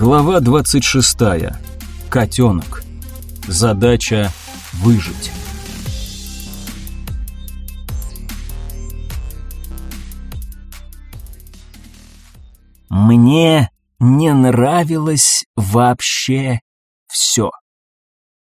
Глава 26. Котенок. Задача выжить. Мне не нравилось вообще все.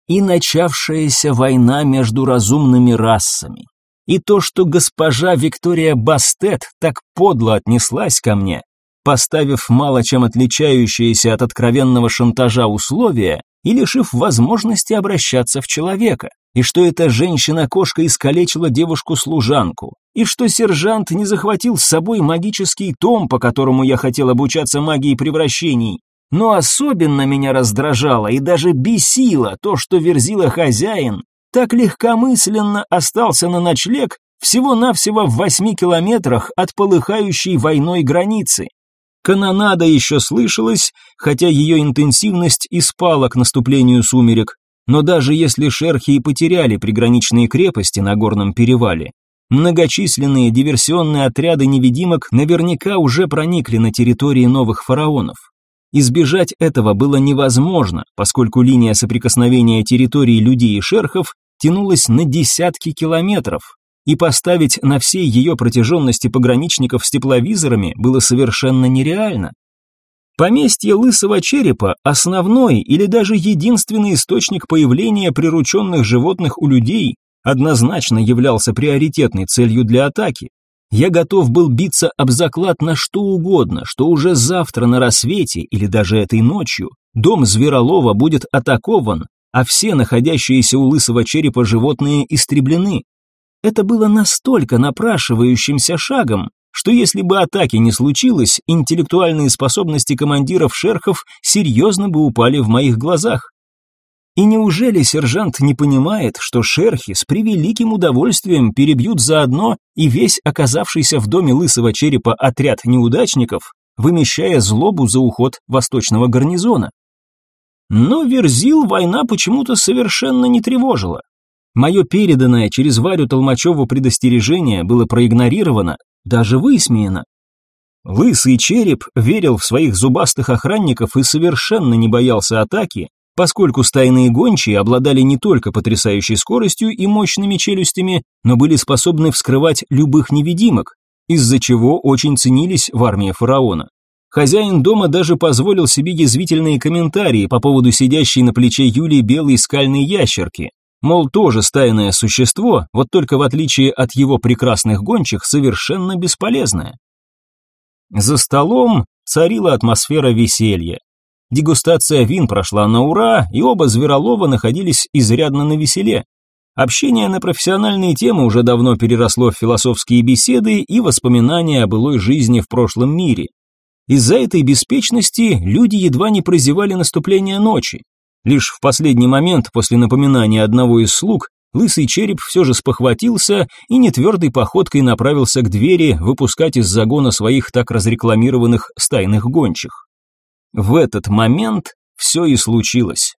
И начавшаяся война между разумными расами, и то, что госпожа Виктория Бастет так подло отнеслась ко мне, поставив мало чем отличающиеся от откровенного шантажа условия и лишив возможности обращаться в человека, и что эта женщина-кошка искалечила девушку-служанку, и что сержант не захватил с собой магический том, по которому я хотел обучаться магии превращений. Но особенно меня раздражало и даже бесило то, что верзила хозяин, так легкомысленно остался на ночлег всего-навсего в восьми километрах от полыхающей войной границы. Канонада еще слышалась, хотя ее интенсивность и спала к наступлению сумерек, но даже если шерхи и потеряли приграничные крепости на горном перевале, многочисленные диверсионные отряды невидимок наверняка уже проникли на территории новых фараонов. Избежать этого было невозможно, поскольку линия соприкосновения территории людей и шерхов тянулась на десятки километров, и поставить на всей ее протяженности пограничников с тепловизорами было совершенно нереально. Поместье лысого черепа – основной или даже единственный источник появления прирученных животных у людей, однозначно являлся приоритетной целью для атаки. Я готов был биться об заклад на что угодно, что уже завтра на рассвете или даже этой ночью дом Зверолова будет атакован, а все находящиеся у лысого черепа животные истреблены. Это было настолько напрашивающимся шагом, что если бы атаки не случилось, интеллектуальные способности командиров шерхов серьезно бы упали в моих глазах. И неужели сержант не понимает, что шерхи с превеликим удовольствием перебьют заодно и весь оказавшийся в доме лысого черепа отряд неудачников, вымещая злобу за уход восточного гарнизона? Но Верзил война почему-то совершенно не тревожила. Мое переданное через Варю Толмачеву предостережение было проигнорировано, даже высмеяно. Лысый череп верил в своих зубастых охранников и совершенно не боялся атаки, поскольку стайные гончие обладали не только потрясающей скоростью и мощными челюстями, но были способны вскрывать любых невидимок, из-за чего очень ценились в армии фараона. Хозяин дома даже позволил себе язвительные комментарии по поводу сидящей на плече Юлии белой скальной ящерки, Мол, тоже стайное существо, вот только в отличие от его прекрасных гончих, совершенно бесполезное. За столом царила атмосфера веселья. Дегустация вин прошла на ура, и оба Зверолова находились изрядно на веселе. Общение на профессиональные темы уже давно переросло в философские беседы и воспоминания о былой жизни в прошлом мире. Из-за этой беспечности люди едва не прозевали наступление ночи, Лишь в последний момент после напоминания одного из слуг лысый череп все же спохватился и нетвердой походкой направился к двери выпускать из загона своих так разрекламированных стайных гончих. В этот момент все и случилось.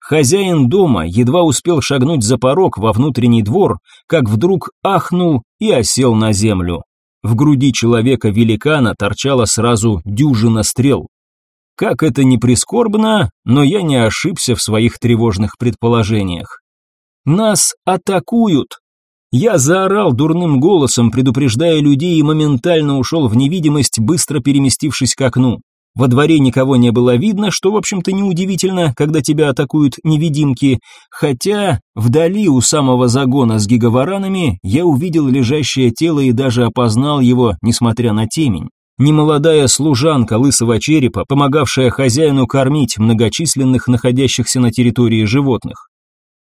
Хозяин дома едва успел шагнуть за порог во внутренний двор, как вдруг ахнул и осел на землю. В груди человека-великана торчала сразу дюжина стрел. Как это ни прискорбно, но я не ошибся в своих тревожных предположениях. Нас атакуют. Я заорал дурным голосом, предупреждая людей и моментально ушел в невидимость, быстро переместившись к окну. Во дворе никого не было видно, что, в общем-то, неудивительно, когда тебя атакуют невидимки, хотя вдали у самого загона с гигаваранами я увидел лежащее тело и даже опознал его, несмотря на темень немолодая служанка лысого черепа, помогавшая хозяину кормить многочисленных находящихся на территории животных.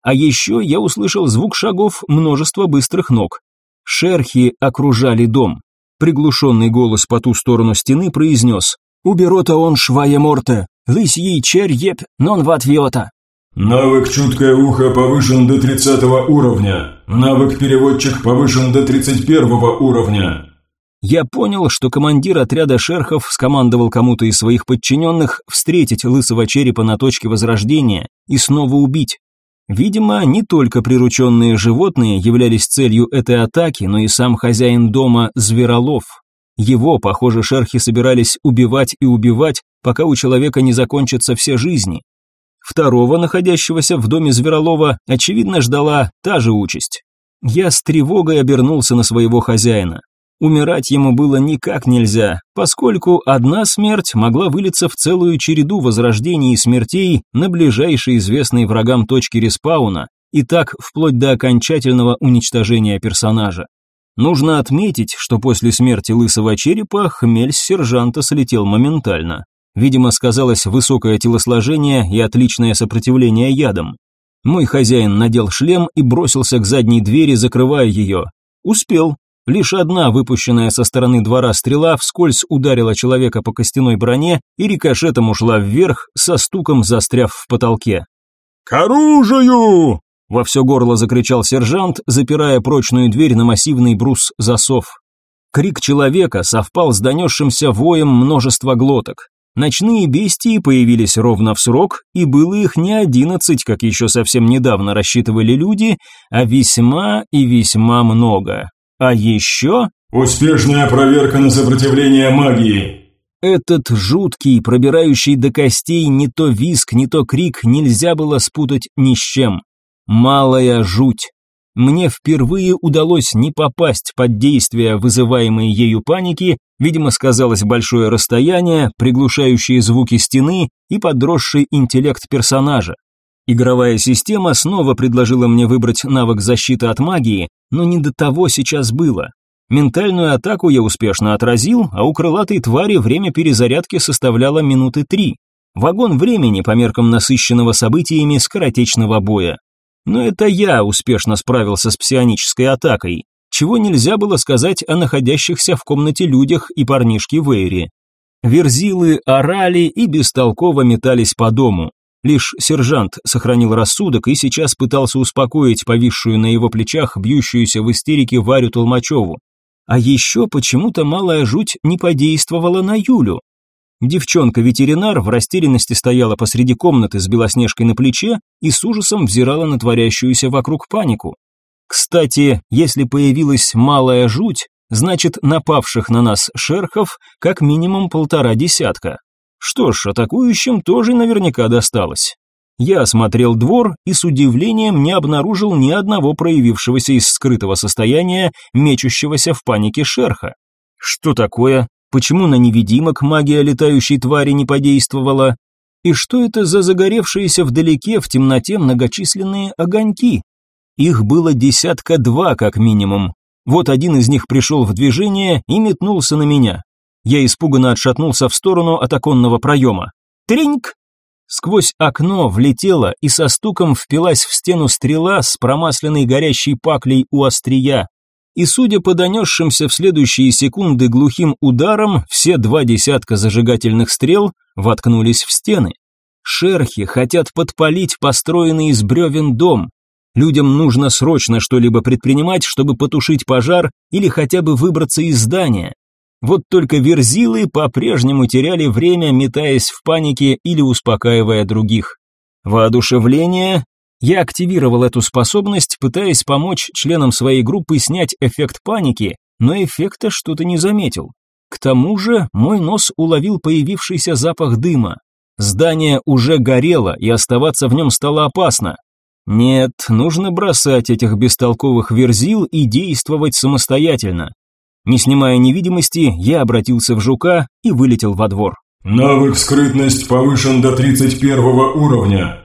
А еще я услышал звук шагов множества быстрых ног. Шерхи окружали дом. Приглушенный голос по ту сторону стены произнес «Уберота он швая морте, лысьей черь еп, нон ватвиота». Навык «Чуткое ухо» повышен до 30 уровня. Навык «Переводчик» повышен до 31 уровня. Я понял, что командир отряда шерхов скомандовал кому-то из своих подчиненных встретить лысого черепа на точке возрождения и снова убить. Видимо, не только прирученные животные являлись целью этой атаки, но и сам хозяин дома Зверолов. Его, похоже, шерхи собирались убивать и убивать, пока у человека не закончатся все жизни. Второго, находящегося в доме Зверолова, очевидно ждала та же участь. Я с тревогой обернулся на своего хозяина. Умирать ему было никак нельзя, поскольку одна смерть могла вылиться в целую череду возрождений и смертей на ближайшей известной врагам точке респауна, и так вплоть до окончательного уничтожения персонажа. Нужно отметить, что после смерти лысого черепа хмель с сержанта слетел моментально. Видимо, сказалось высокое телосложение и отличное сопротивление ядам. Мой хозяин надел шлем и бросился к задней двери, закрывая ее. Успел, Лишь одна выпущенная со стороны двора стрела вскользь ударила человека по костяной броне и рикошетом ушла вверх, со стуком застряв в потолке. «К оружию!» – во все горло закричал сержант, запирая прочную дверь на массивный брус засов. Крик человека совпал с донесшимся воем множества глоток. Ночные бестии появились ровно в срок, и было их не одиннадцать, как еще совсем недавно рассчитывали люди, а весьма и весьма много. А еще... Успешная проверка на сопротивление магии. Этот жуткий, пробирающий до костей не то виск, не то крик нельзя было спутать ни с чем. Малая жуть. Мне впервые удалось не попасть под действие вызываемой ею паники, видимо, сказалось большое расстояние, приглушающие звуки стены и подросший интеллект персонажа. Игровая система снова предложила мне выбрать навык защиты от магии, но не до того сейчас было. Ментальную атаку я успешно отразил, а у крылатой твари время перезарядки составляло минуты три. Вагон времени по меркам насыщенного событиями скоротечного боя. Но это я успешно справился с псионической атакой, чего нельзя было сказать о находящихся в комнате людях и парнишке Вейре. Верзилы орали и бестолково метались по дому. Лишь сержант сохранил рассудок и сейчас пытался успокоить повисшую на его плечах бьющуюся в истерике Варю Толмачеву. А еще почему-то малая жуть не подействовала на Юлю. Девчонка-ветеринар в растерянности стояла посреди комнаты с белоснежкой на плече и с ужасом взирала на творящуюся вокруг панику. Кстати, если появилась малая жуть, значит напавших на нас шерхов как минимум полтора десятка. Что ж, атакующим тоже наверняка досталось. Я осмотрел двор и с удивлением не обнаружил ни одного проявившегося из скрытого состояния, мечущегося в панике шерха. Что такое? Почему на невидимок магия летающей твари не подействовала? И что это за загоревшиеся вдалеке в темноте многочисленные огоньки? Их было десятка два как минимум. Вот один из них пришел в движение и метнулся на меня. Я испуганно отшатнулся в сторону от оконного проема. Триньк! Сквозь окно влетела и со стуком впилась в стену стрела с промасленной горящей паклей у острия. И судя по донесшимся в следующие секунды глухим ударам, все два десятка зажигательных стрел воткнулись в стены. Шерхи хотят подпалить построенный из бревен дом. Людям нужно срочно что-либо предпринимать, чтобы потушить пожар или хотя бы выбраться из здания. Вот только верзилы по-прежнему теряли время, метаясь в панике или успокаивая других. Воодушевление. Я активировал эту способность, пытаясь помочь членам своей группы снять эффект паники, но эффекта что-то не заметил. К тому же мой нос уловил появившийся запах дыма. Здание уже горело, и оставаться в нем стало опасно. Нет, нужно бросать этих бестолковых верзил и действовать самостоятельно. Не снимая невидимости, я обратился в жука и вылетел во двор. «Навык скрытность повышен до 31 уровня».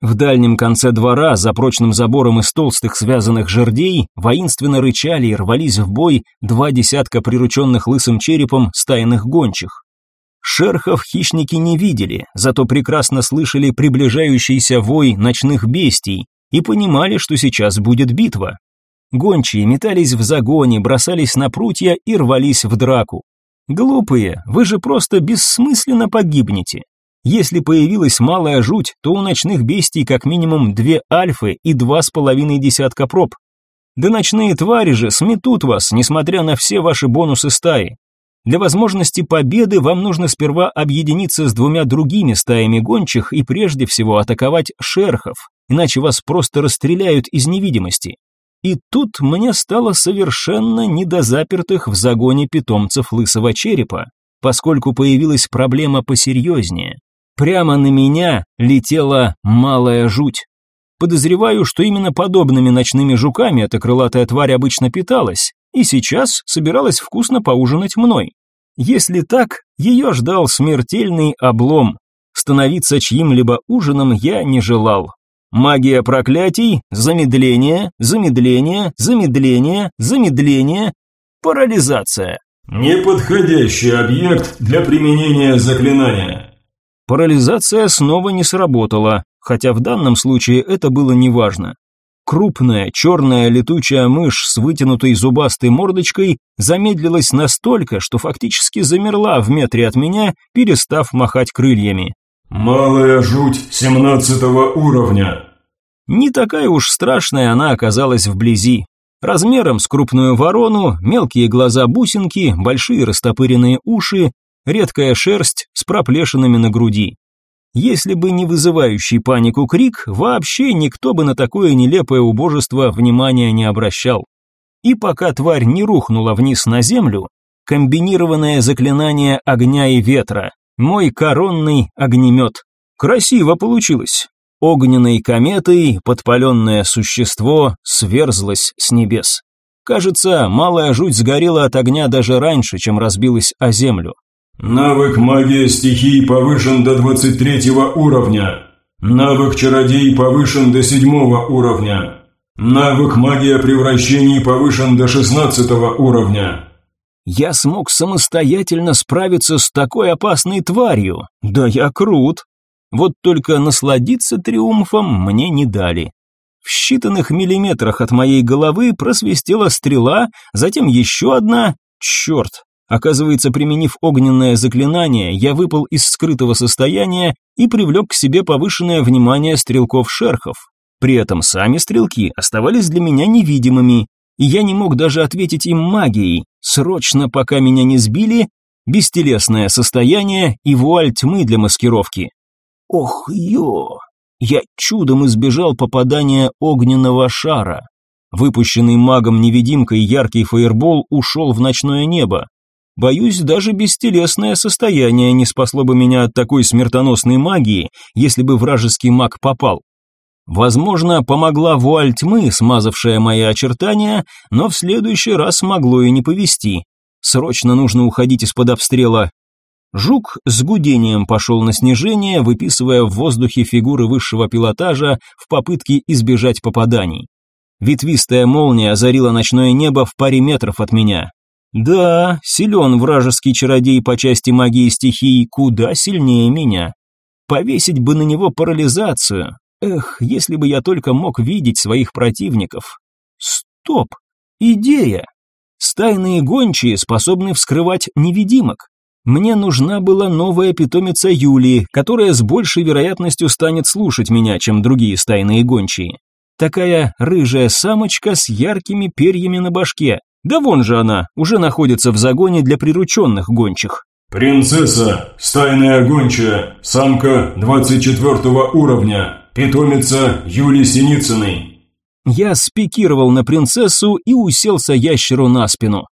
В дальнем конце двора, за прочным забором из толстых связанных жердей, воинственно рычали и рвались в бой два десятка прирученных лысым черепом стайных гончих. Шерхов хищники не видели, зато прекрасно слышали приближающийся вой ночных бестий и понимали, что сейчас будет битва. Гончие метались в загоне, бросались на прутья и рвались в драку. Глупые, вы же просто бессмысленно погибнете. Если появилась малая жуть, то у ночных бестий как минимум две альфы и два с половиной десятка проб. Да ночные твари же сметут вас, несмотря на все ваши бонусы стаи. Для возможности победы вам нужно сперва объединиться с двумя другими стаями гончих и прежде всего атаковать шерхов, иначе вас просто расстреляют из невидимости. И тут мне стало совершенно не до запертых в загоне питомцев лысого черепа. поскольку появилась проблема посерьезнее. Прямо на меня летела малая жуть. Подозреваю, что именно подобными ночными жуками эта крылатая тварь обычно питалась, и сейчас собиралась вкусно поужинать мной. Если так, ее ждал смертельный облом. Становиться чьим-либо ужином я не желал. Магия проклятий, замедление, замедление, замедление, замедление, парализация. Неподходящий объект для применения заклинания. Парализация снова не сработала, хотя в данном случае это было неважно. Крупная черная летучая мышь с вытянутой зубастой мордочкой замедлилась настолько, что фактически замерла в метре от меня, перестав махать крыльями. «Малая жуть семнадцатого уровня». Не такая уж страшная она оказалась вблизи. Размером с крупную ворону, мелкие глаза-бусинки, большие растопыренные уши, редкая шерсть с проплешинами на груди. Если бы не вызывающий панику крик, вообще никто бы на такое нелепое убожество внимания не обращал. И пока тварь не рухнула вниз на землю, комбинированное заклинание огня и ветра, мой коронный огнемет. Красиво получилось. Огненной кометой подпаленное существо сверзлось с небес. Кажется, малая жуть сгорела от огня даже раньше, чем разбилась о землю. Навык магия стихий повышен до 23 уровня. Навык чародей повышен до 7 уровня. Навык магия превращений повышен до 16 уровня. Я смог самостоятельно справиться с такой опасной тварью. Да я крут. Вот только насладиться триумфом мне не дали. В считанных миллиметрах от моей головы просвистела стрела, затем еще одна. Черт, Оказывается, применив огненное заклинание, я выпал из скрытого состояния и привлек к себе повышенное внимание стрелков-шерхов. При этом сами стрелки оставались для меня невидимыми, и я не мог даже ответить им магией. Срочно, пока меня не сбили, бестелесное состояние и вуаль тьмы для маскировки. Ох, ё! Я чудом избежал попадания огненного шара. Выпущенный магом-невидимкой яркий фаербол ушел в ночное небо. Боюсь, даже бестелесное состояние не спасло бы меня от такой смертоносной магии, если бы вражеский маг попал. Возможно, помогла вуаль тьмы, смазавшая мои очертания, но в следующий раз могло и не повести. Срочно нужно уходить из-под обстрела. Жук с гудением пошел на снижение, выписывая в воздухе фигуры высшего пилотажа в попытке избежать попаданий. Ветвистая молния озарила ночное небо в паре метров от меня. Да, силен вражеский чародей по части магии стихий, куда сильнее меня. Повесить бы на него парализацию. Эх, если бы я только мог видеть своих противников. Стоп! Идея! Стайные гончие способны вскрывать невидимок. Мне нужна была новая питомица Юлии, которая с большей вероятностью станет слушать меня, чем другие стайные гончие. Такая рыжая самочка с яркими перьями на башке, да вон же она, уже находится в загоне для прирученных гончих. «Принцесса, стайная гончая, самка 24 уровня, питомица Юли Синицыной». Я спикировал на принцессу и уселся ящеру на спину.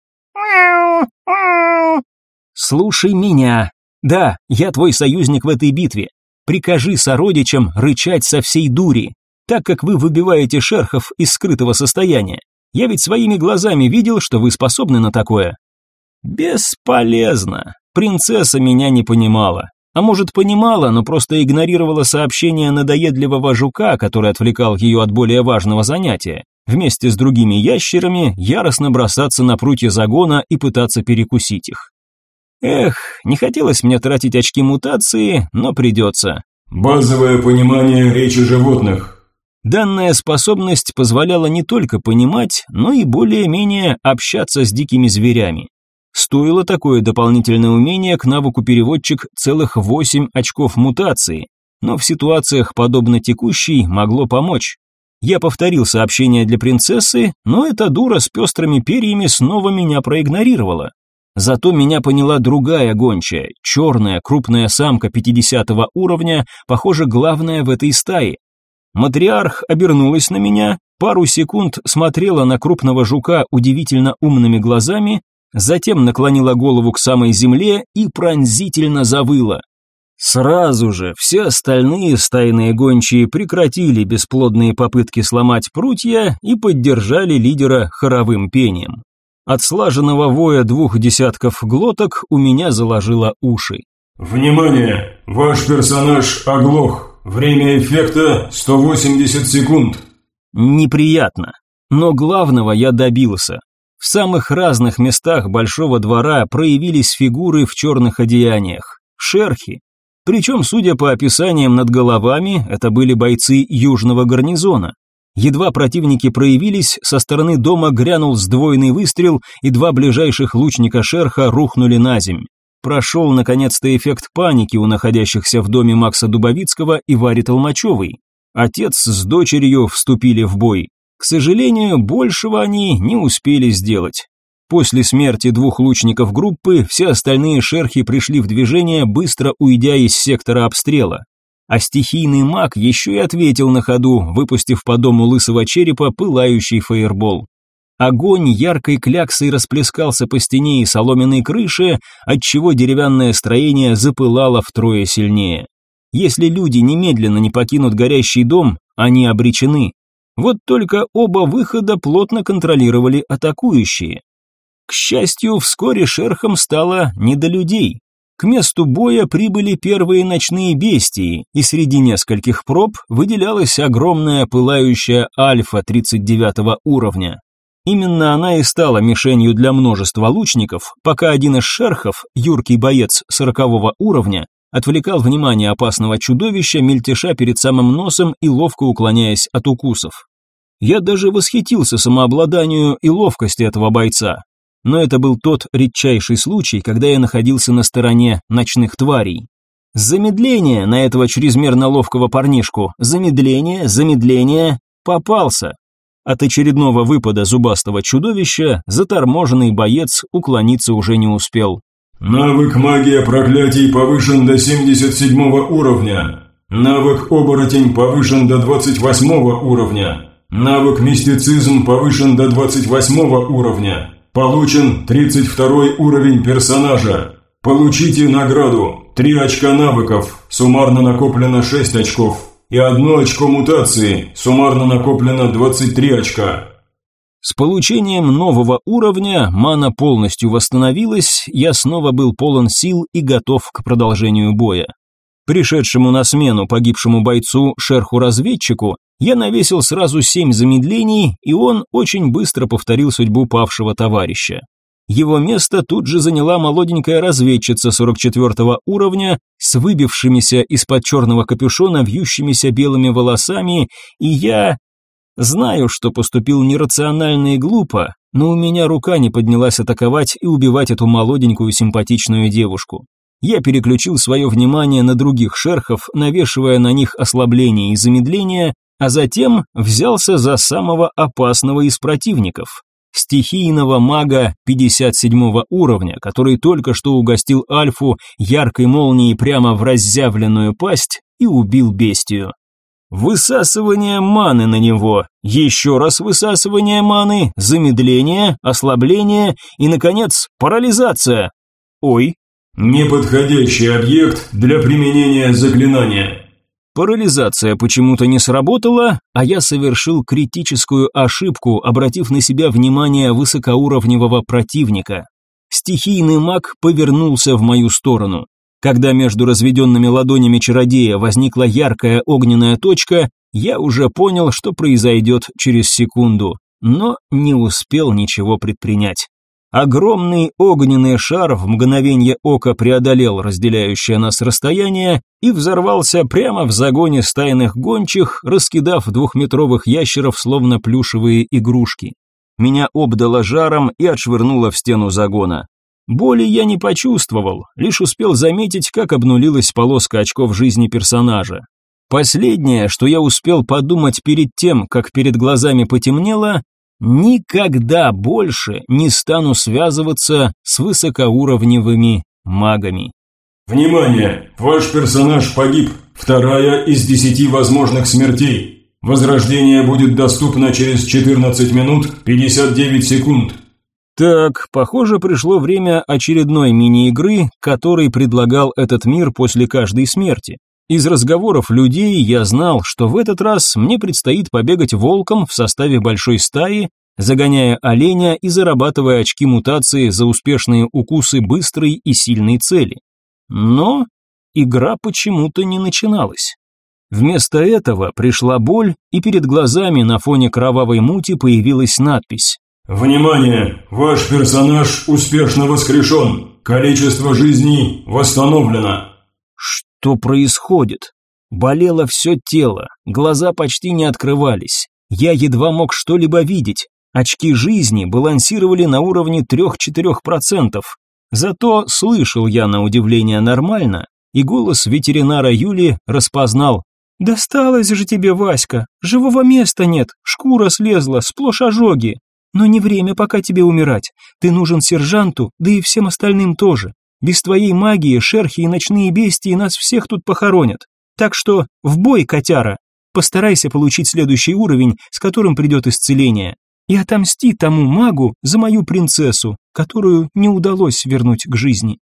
«Слушай меня. Да, я твой союзник в этой битве. Прикажи сородичам рычать со всей дури, так как вы выбиваете шерхов из скрытого состояния. Я ведь своими глазами видел, что вы способны на такое». «Бесполезно. Принцесса меня не понимала. А может, понимала, но просто игнорировала сообщение надоедливого жука, который отвлекал ее от более важного занятия. Вместе с другими ящерами яростно бросаться на прутья загона и пытаться перекусить их. Эх, не хотелось мне тратить очки мутации, но придется. «Базовое понимание речи животных», Данная способность позволяла не только понимать, но и более-менее общаться с дикими зверями. Стоило такое дополнительное умение к навыку переводчик целых 8 очков мутации, но в ситуациях, подобно текущей, могло помочь. Я повторил сообщение для принцессы, но эта дура с пестрыми перьями снова меня проигнорировала. Зато меня поняла другая гончая, черная крупная самка 50 уровня, похоже, главная в этой стае. Матриарх обернулась на меня, пару секунд смотрела на крупного жука удивительно умными глазами, затем наклонила голову к самой земле и пронзительно завыла. Сразу же все остальные стайные гончие прекратили бесплодные попытки сломать прутья и поддержали лидера хоровым пением. От слаженного воя двух десятков глоток у меня заложило уши. «Внимание! Ваш персонаж оглох. Время эффекта 180 секунд». Неприятно. Но главного я добился. В самых разных местах большого двора проявились фигуры в черных одеяниях. Шерхи, причем, судя по описаниям над головами, это были бойцы южного гарнизона. Едва противники проявились, со стороны дома грянул сдвоенный выстрел, и два ближайших лучника шерха рухнули на земь. Прошел, наконец-то, эффект паники у находящихся в доме Макса Дубовицкого и Вари Толмачевой. Отец с дочерью вступили в бой. К сожалению, большего они не успели сделать. После смерти двух лучников группы все остальные шерхи пришли в движение, быстро уйдя из сектора обстрела. А стихийный маг еще и ответил на ходу, выпустив по дому лысого черепа пылающий фаербол. Огонь яркой кляксой расплескался по стене и соломенной крыше, отчего деревянное строение запылало втрое сильнее. Если люди немедленно не покинут горящий дом, они обречены. Вот только оба выхода плотно контролировали атакующие. К счастью, вскоре шерхам стало не до людей. К месту боя прибыли первые ночные бестии, и среди нескольких проб выделялась огромная пылающая альфа 39 уровня. Именно она и стала мишенью для множества лучников, пока один из шерхов, юркий боец 40 уровня, отвлекал внимание опасного чудовища, мельтеша перед самым носом и ловко уклоняясь от укусов. Я даже восхитился самообладанию и ловкости этого бойца, но это был тот редчайший случай, когда я находился на стороне ночных тварей. Замедление на этого чрезмерно ловкого парнишку, замедление, замедление, попался. От очередного выпада зубастого чудовища заторможенный боец уклониться уже не успел. Навык магия проклятий повышен до 77 уровня. Навык оборотень повышен до 28 уровня. Навык мистицизм повышен до 28 уровня. Получен 32 уровень персонажа. Получите награду. 3 очка навыков. Суммарно накоплено 6 очков. И одно очко мутации. Суммарно накоплено 23 очка. С получением нового уровня мана полностью восстановилась, я снова был полон сил и готов к продолжению боя. Пришедшему на смену погибшему бойцу шерху-разведчику я навесил сразу семь замедлений, и он очень быстро повторил судьбу павшего товарища. Его место тут же заняла молоденькая разведчица 44 уровня с выбившимися из-под черного капюшона вьющимися белыми волосами, и я... Знаю, что поступил нерационально и глупо, но у меня рука не поднялась атаковать и убивать эту молоденькую симпатичную девушку. Я переключил свое внимание на других шерхов, навешивая на них ослабление и замедление, а затем взялся за самого опасного из противников – стихийного мага 57 уровня, который только что угостил Альфу яркой молнией прямо в разъявленную пасть и убил бестию. Высасывание маны на него, еще раз высасывание маны, замедление, ослабление и, наконец, парализация. Ой. Неподходящий объект для применения заклинания. Парализация почему-то не сработала, а я совершил критическую ошибку, обратив на себя внимание высокоуровневого противника. Стихийный маг повернулся в мою сторону. Когда между разведенными ладонями чародея возникла яркая огненная точка, я уже понял, что произойдет через секунду, но не успел ничего предпринять. Огромный огненный шар в мгновение ока преодолел разделяющее нас расстояние и взорвался прямо в загоне стайных гончих, раскидав двухметровых ящеров словно плюшевые игрушки. Меня обдало жаром и отшвырнуло в стену загона. Боли я не почувствовал, лишь успел заметить, как обнулилась полоска очков жизни персонажа. Последнее, что я успел подумать перед тем, как перед глазами потемнело, Никогда больше не стану связываться с высокоуровневыми магами. Внимание! Ваш персонаж погиб. Вторая из десяти возможных смертей. Возрождение будет доступно через 14 минут 59 секунд. Так, похоже, пришло время очередной мини-игры, который предлагал этот мир после каждой смерти. Из разговоров людей я знал, что в этот раз мне предстоит побегать волком в составе большой стаи, загоняя оленя и зарабатывая очки мутации за успешные укусы быстрой и сильной цели. Но игра почему-то не начиналась. Вместо этого пришла боль, и перед глазами на фоне кровавой мути появилась надпись Внимание! Ваш персонаж успешно воскрешен. Количество жизней восстановлено. Что происходит? Болело все тело, глаза почти не открывались. Я едва мог что-либо видеть. Очки жизни балансировали на уровне 3-4%. Зато слышал я на удивление нормально, и голос ветеринара Юли распознал. «Досталось же тебе, Васька, живого места нет, шкура слезла, сплошь ожоги, но не время пока тебе умирать. Ты нужен сержанту, да и всем остальным тоже. Без твоей магии шерхи и ночные бестии нас всех тут похоронят. Так что в бой, котяра! Постарайся получить следующий уровень, с которым придет исцеление. И отомсти тому магу за мою принцессу, которую не удалось вернуть к жизни.